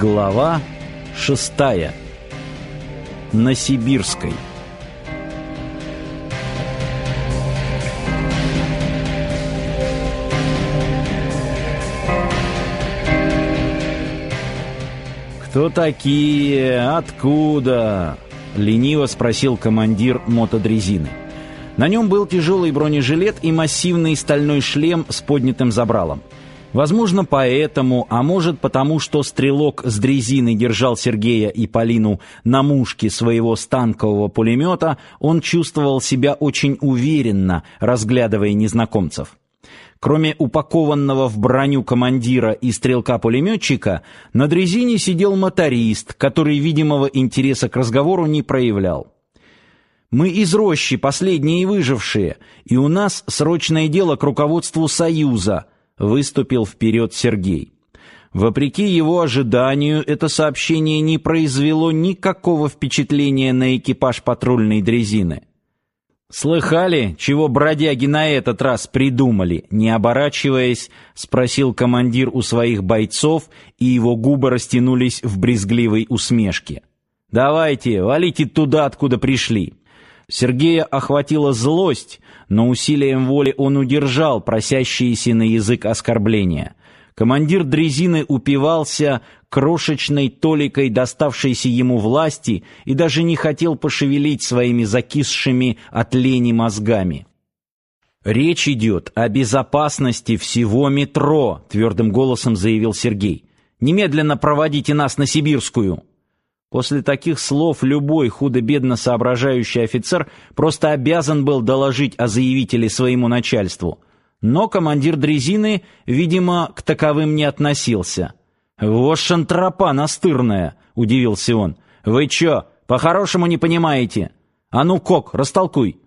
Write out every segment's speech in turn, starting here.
Глава шестая. На Сибирской. «Кто такие? Откуда?» — лениво спросил командир мотодрезины. На нем был тяжелый бронежилет и массивный стальной шлем с поднятым забралом. Возможно, поэтому, а может потому, что стрелок с дрезины держал Сергея и Полину на мушке своего станкового пулемета, он чувствовал себя очень уверенно, разглядывая незнакомцев. Кроме упакованного в броню командира и стрелка-пулеметчика, на дрезине сидел моторист, который видимого интереса к разговору не проявлял. Мы из рощи, последние выжившие, и у нас срочное дело к руководству Союза — выступил вперед Сергей. Вопреки его ожиданию, это сообщение не произвело никакого впечатления на экипаж патрульной дрезины. «Слыхали, чего бродяги на этот раз придумали?» Не оборачиваясь, спросил командир у своих бойцов, и его губы растянулись в брезгливой усмешке. «Давайте, валите туда, откуда пришли». Сергея охватила злость, но усилием воли он удержал просящиеся на язык оскорбления. Командир дрезины упивался крошечной толикой доставшейся ему власти и даже не хотел пошевелить своими закисшими от лени мозгами. «Речь идет о безопасности всего метро», — твердым голосом заявил Сергей. «Немедленно проводите нас на Сибирскую». После таких слов любой худо-бедно соображающий офицер просто обязан был доложить о заявителе своему начальству. Но командир дрезины, видимо, к таковым не относился. «Вот шантропа настырная!» — удивился он. «Вы чё, по-хорошему не понимаете? А ну, Кок, растолкуй!»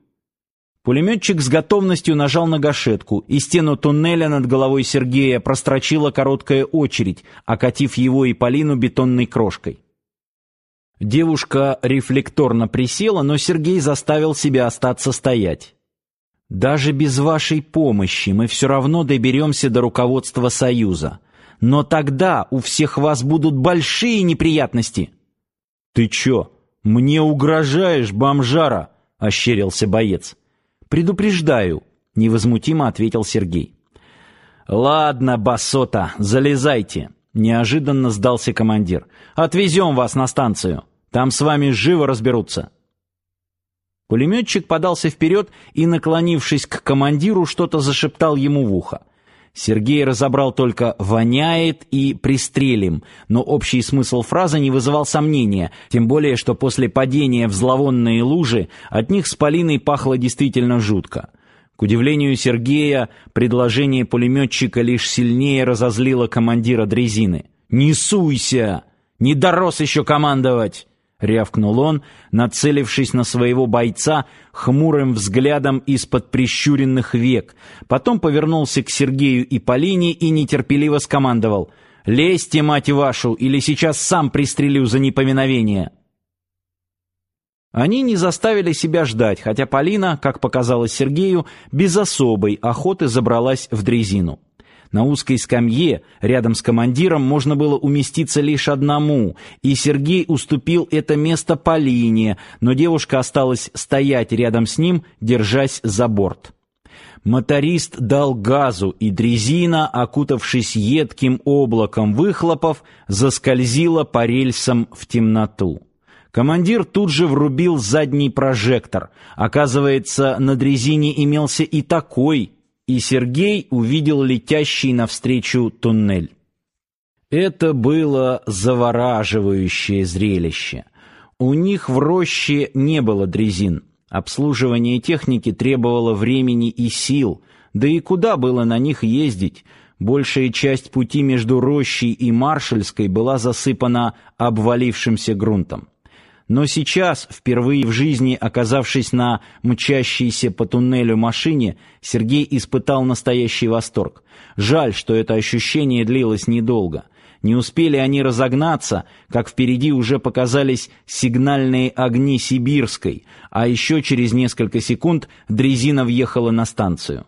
Пулеметчик с готовностью нажал на гашетку, и стену туннеля над головой Сергея прострочила короткая очередь, окатив его и Полину бетонной крошкой. Девушка рефлекторно присела, но Сергей заставил себя остаться стоять. Даже без вашей помощи мы все равно доберемся до руководства Союза. Но тогда у всех вас будут большие неприятности. Ты чё, мне угрожаешь, бомжара? ощерился боец. Предупреждаю, невозмутимо ответил Сергей. Ладно, басота, залезайте. Неожиданно сдался командир. Отвезем вас на станцию. Там с вами живо разберутся. Пулеметчик подался вперед и, наклонившись к командиру, что-то зашептал ему в ухо. Сергей разобрал только «воняет» и «пристрелим», но общий смысл фразы не вызывал сомнения, тем более, что после падения в зловонные лужи от них с Полиной пахло действительно жутко. К удивлению Сергея, предложение пулеметчика лишь сильнее разозлило командира дрезины. «Не суйся! Не дорос еще командовать!» Рявкнул он, нацелившись на своего бойца хмурым взглядом из-под прищуренных век. Потом повернулся к Сергею и Полине и нетерпеливо скомандовал: "Лезьте, мать вашу, или сейчас сам пристрелю за непоминовение". Они не заставили себя ждать, хотя Полина, как показалось Сергею, без особой охоты забралась в дрезину. На узкой скамье рядом с командиром можно было уместиться лишь одному, и Сергей уступил это место Полине, но девушка осталась стоять рядом с ним, держась за борт. Моторист дал газу, и дрезина, окутавшись едким облаком выхлопов, заскользила по рельсам в темноту. Командир тут же врубил задний прожектор. Оказывается, на дрезине имелся и такой и Сергей увидел летящий навстречу туннель. Это было завораживающее зрелище. У них в роще не было дрезин. Обслуживание техники требовало времени и сил, да и куда было на них ездить? Большая часть пути между рощей и Маршальской была засыпана обвалившимся грунтом. Но сейчас, впервые в жизни оказавшись на мчащейся по туннелю машине, Сергей испытал настоящий восторг. Жаль, что это ощущение длилось недолго. Не успели они разогнаться, как впереди уже показались сигнальные огни Сибирской, а еще через несколько секунд дрезина въехала на станцию.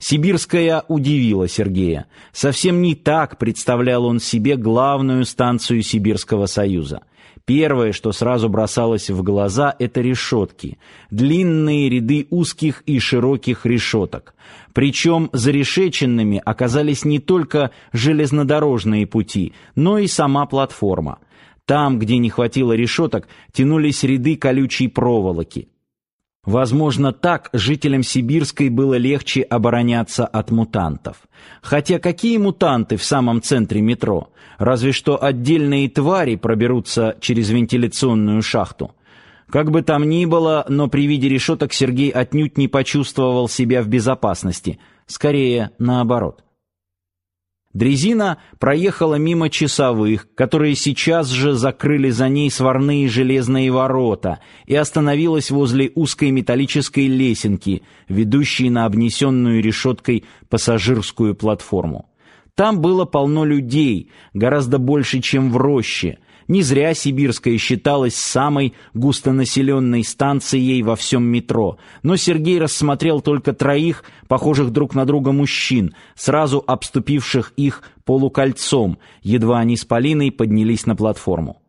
Сибирская удивила Сергея. Совсем не так представлял он себе главную станцию Сибирского союза. Первое, что сразу бросалось в глаза это решетки, длинные ряды узких и широких решеток. Причем зарешеченными оказались не только железнодорожные пути, но и сама платформа. Там, где не хватило решеток, тянулись ряды колючей проволоки. Возможно, так жителям Сибирской было легче обороняться от мутантов. Хотя какие мутанты в самом центре метро? Разве что отдельные твари проберутся через вентиляционную шахту. Как бы там ни было, но при виде решеток Сергей отнюдь не почувствовал себя в безопасности, скорее наоборот. Дрезина проехала мимо часовых, которые сейчас же закрыли за ней сварные железные ворота, и остановилась возле узкой металлической лесенки, ведущей на обнесенную решеткой пассажирскую платформу. Там было полно людей, гораздо больше, чем в роще, не зря Сибирская считалась самой густонаселенной станцией во всем метро, но Сергей рассмотрел только троих, похожих друг на друга мужчин, сразу обступивших их полукольцом, едва они с Полиной поднялись на платформу.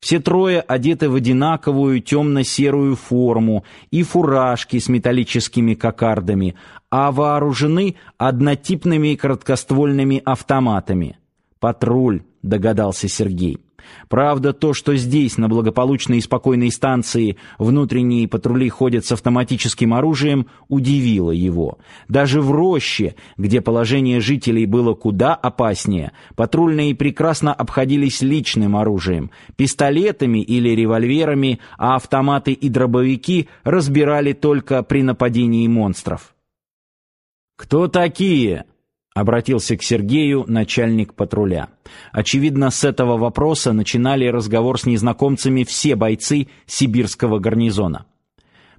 Все трое одеты в одинаковую темно-серую форму и фуражки с металлическими кокардами, а вооружены однотипными короткоствольными автоматами. «Патруль», — догадался Сергей. Правда, то, что здесь, на благополучной и спокойной станции, внутренние патрули ходят с автоматическим оружием, удивило его. Даже в роще, где положение жителей было куда опаснее, патрульные прекрасно обходились личным оружием, пистолетами или револьверами, а автоматы и дробовики разбирали только при нападении монстров. «Кто такие?» Обратился к Сергею начальник патруля. Очевидно, с этого вопроса начинали разговор с незнакомцами все бойцы сибирского гарнизона.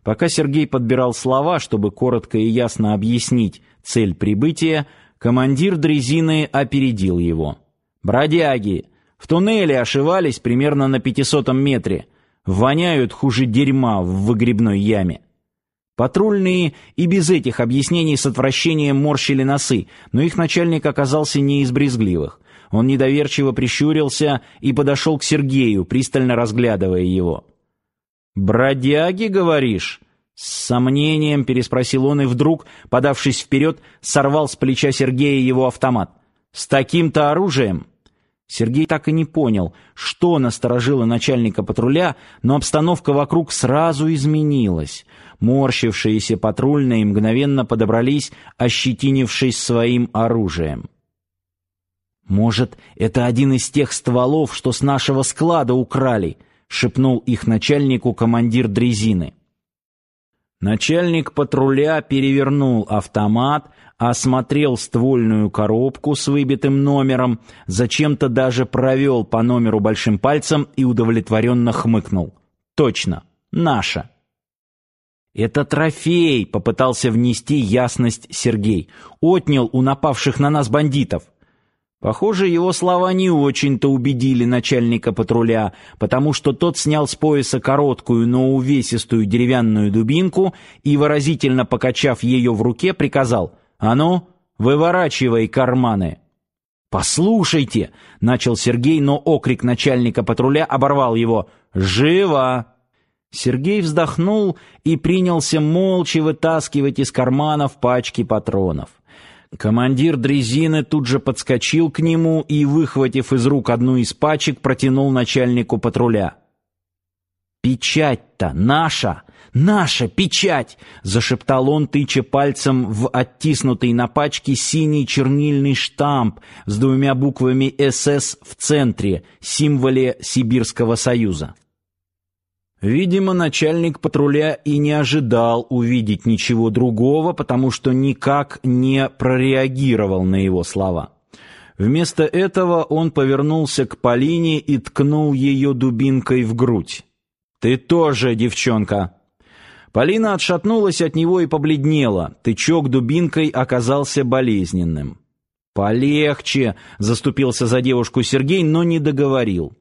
Пока Сергей подбирал слова, чтобы коротко и ясно объяснить цель прибытия, командир дрезины опередил его. Бродяги в туннеле ошивались примерно на пятисотом метре, воняют хуже дерьма в выгребной яме. Патрульные и без этих объяснений с отвращением морщили носы, но их начальник оказался не из брезгливых. Он недоверчиво прищурился и подошел к Сергею, пристально разглядывая его. «Бродяги, говоришь?» С сомнением переспросил он и вдруг, подавшись вперед, сорвал с плеча Сергея его автомат. «С таким-то оружием?» Сергей так и не понял, что насторожило начальника патруля, но обстановка вокруг сразу изменилась. Морщившиеся патрульные мгновенно подобрались, ощетинившись своим оружием. «Может, это один из тех стволов, что с нашего склада украли?» — шепнул их начальнику командир дрезины. Начальник патруля перевернул автомат, осмотрел ствольную коробку с выбитым номером, зачем-то даже провел по номеру большим пальцем и удовлетворенно хмыкнул. «Точно, наша!» «Это трофей!» — попытался внести ясность Сергей. «Отнял у напавших на нас бандитов!» Похоже, его слова не очень-то убедили начальника патруля, потому что тот снял с пояса короткую, но увесистую деревянную дубинку и, выразительно покачав ее в руке, приказал «А ну, выворачивай карманы!» «Послушайте!» — начал Сергей, но окрик начальника патруля оборвал его «Живо!» Сергей вздохнул и принялся молча вытаскивать из карманов пачки патронов. Командир дрезины тут же подскочил к нему и, выхватив из рук одну из пачек, протянул начальнику патруля. «Печать-то наша! Наша печать!» — зашептал он, тыча пальцем в оттиснутый на пачке синий чернильный штамп с двумя буквами «СС» в центре, символе Сибирского союза. Видимо, начальник патруля и не ожидал увидеть ничего другого, потому что никак не прореагировал на его слова. Вместо этого он повернулся к Полине и ткнул ее дубинкой в грудь. «Ты тоже, девчонка!» Полина отшатнулась от него и побледнела. Тычок дубинкой оказался болезненным. «Полегче!» — заступился за девушку Сергей, но не договорил.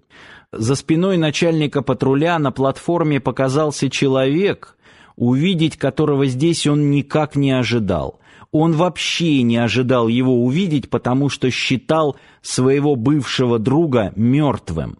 За спиной начальника патруля на платформе показался человек, увидеть которого здесь он никак не ожидал. Он вообще не ожидал его увидеть, потому что считал своего бывшего друга мертвым.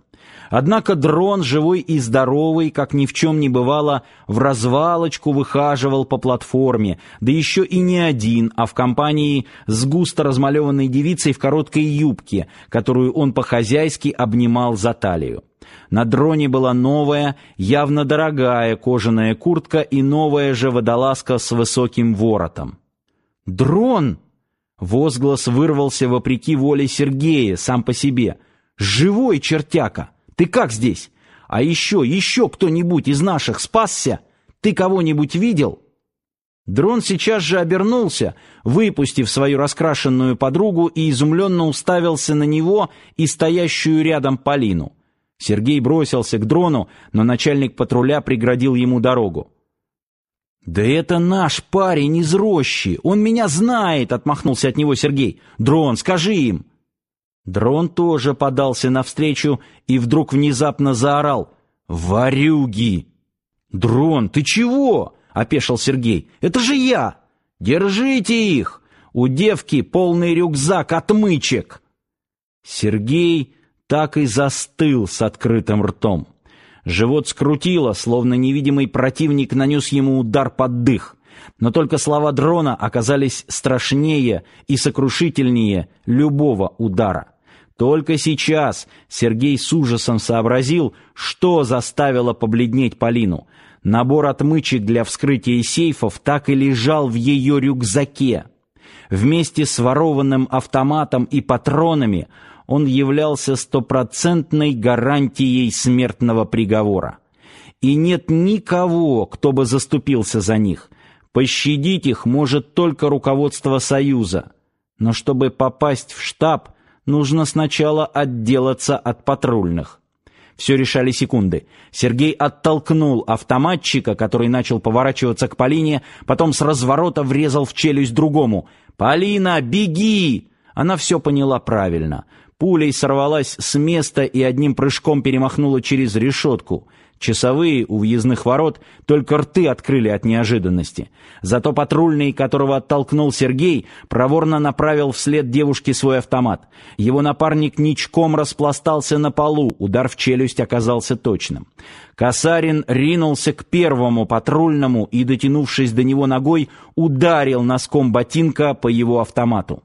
Однако дрон, живой и здоровый, как ни в чем не бывало, в развалочку выхаживал по платформе, да еще и не один, а в компании с густо размалеванной девицей в короткой юбке, которую он по-хозяйски обнимал за талию. На дроне была новая, явно дорогая кожаная куртка и новая же водолазка с высоким воротом. «Дрон!» Возглас вырвался вопреки воле Сергея, сам по себе. «Живой чертяка! Ты как здесь? А еще, еще кто-нибудь из наших спасся? Ты кого-нибудь видел?» Дрон сейчас же обернулся, выпустив свою раскрашенную подругу и изумленно уставился на него и стоящую рядом Полину. Сергей бросился к дрону, но начальник патруля преградил ему дорогу. «Да это наш парень из рощи! Он меня знает!» — отмахнулся от него Сергей. «Дрон, скажи им!» Дрон тоже подался навстречу и вдруг внезапно заорал. «Варюги!» «Дрон, ты чего?» — опешил Сергей. «Это же я! Держите их! У девки полный рюкзак отмычек!» Сергей так и застыл с открытым ртом. Живот скрутило, словно невидимый противник нанес ему удар под дых. Но только слова дрона оказались страшнее и сокрушительнее любого удара. Только сейчас Сергей с ужасом сообразил, что заставило побледнеть Полину. Набор отмычек для вскрытия сейфов так и лежал в ее рюкзаке. Вместе с ворованным автоматом и патронами он являлся стопроцентной гарантией смертного приговора. И нет никого, кто бы заступился за них. Пощадить их может только руководство Союза. Но чтобы попасть в штаб, нужно сначала отделаться от патрульных. Все решали секунды. Сергей оттолкнул автоматчика, который начал поворачиваться к Полине, потом с разворота врезал в челюсть другому. «Полина, беги!» Она все поняла правильно. Пулей сорвалась с места и одним прыжком перемахнула через решетку. Часовые у въездных ворот только рты открыли от неожиданности. Зато патрульный, которого оттолкнул Сергей, проворно направил вслед девушке свой автомат. Его напарник ничком распластался на полу, удар в челюсть оказался точным. Касарин ринулся к первому патрульному и, дотянувшись до него ногой, ударил носком ботинка по его автомату.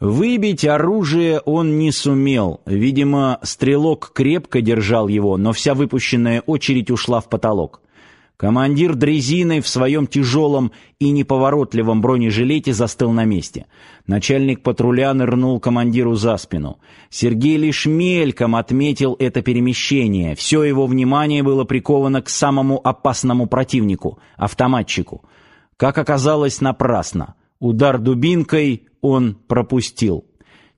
Выбить оружие он не сумел. Видимо, стрелок крепко держал его, но вся выпущенная очередь ушла в потолок. Командир дрезиной в своем тяжелом и неповоротливом бронежилете застыл на месте. Начальник патруля нырнул командиру за спину. Сергей лишь мельком отметил это перемещение. Все его внимание было приковано к самому опасному противнику — автоматчику. Как оказалось, напрасно. Удар дубинкой он пропустил.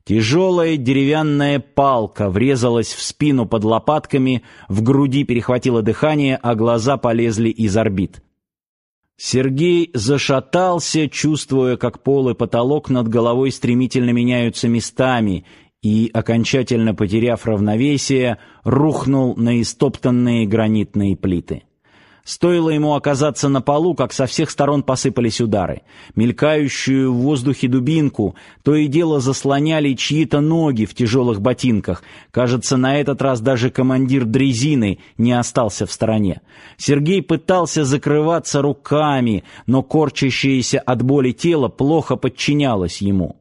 Тяжелая деревянная палка врезалась в спину под лопатками, в груди перехватило дыхание, а глаза полезли из орбит. Сергей зашатался, чувствуя, как пол и потолок над головой стремительно меняются местами, и, окончательно потеряв равновесие, рухнул на истоптанные гранитные плиты. Стоило ему оказаться на полу, как со всех сторон посыпались удары. Мелькающую в воздухе дубинку то и дело заслоняли чьи-то ноги в тяжелых ботинках. Кажется, на этот раз даже командир дрезины не остался в стороне. Сергей пытался закрываться руками, но корчащееся от боли тело плохо подчинялось ему.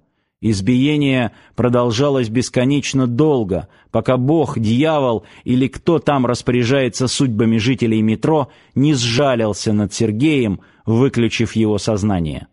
Избиение продолжалось бесконечно долго, пока Бог, дьявол или кто там распоряжается судьбами жителей метро не сжалился над Сергеем, выключив его сознание.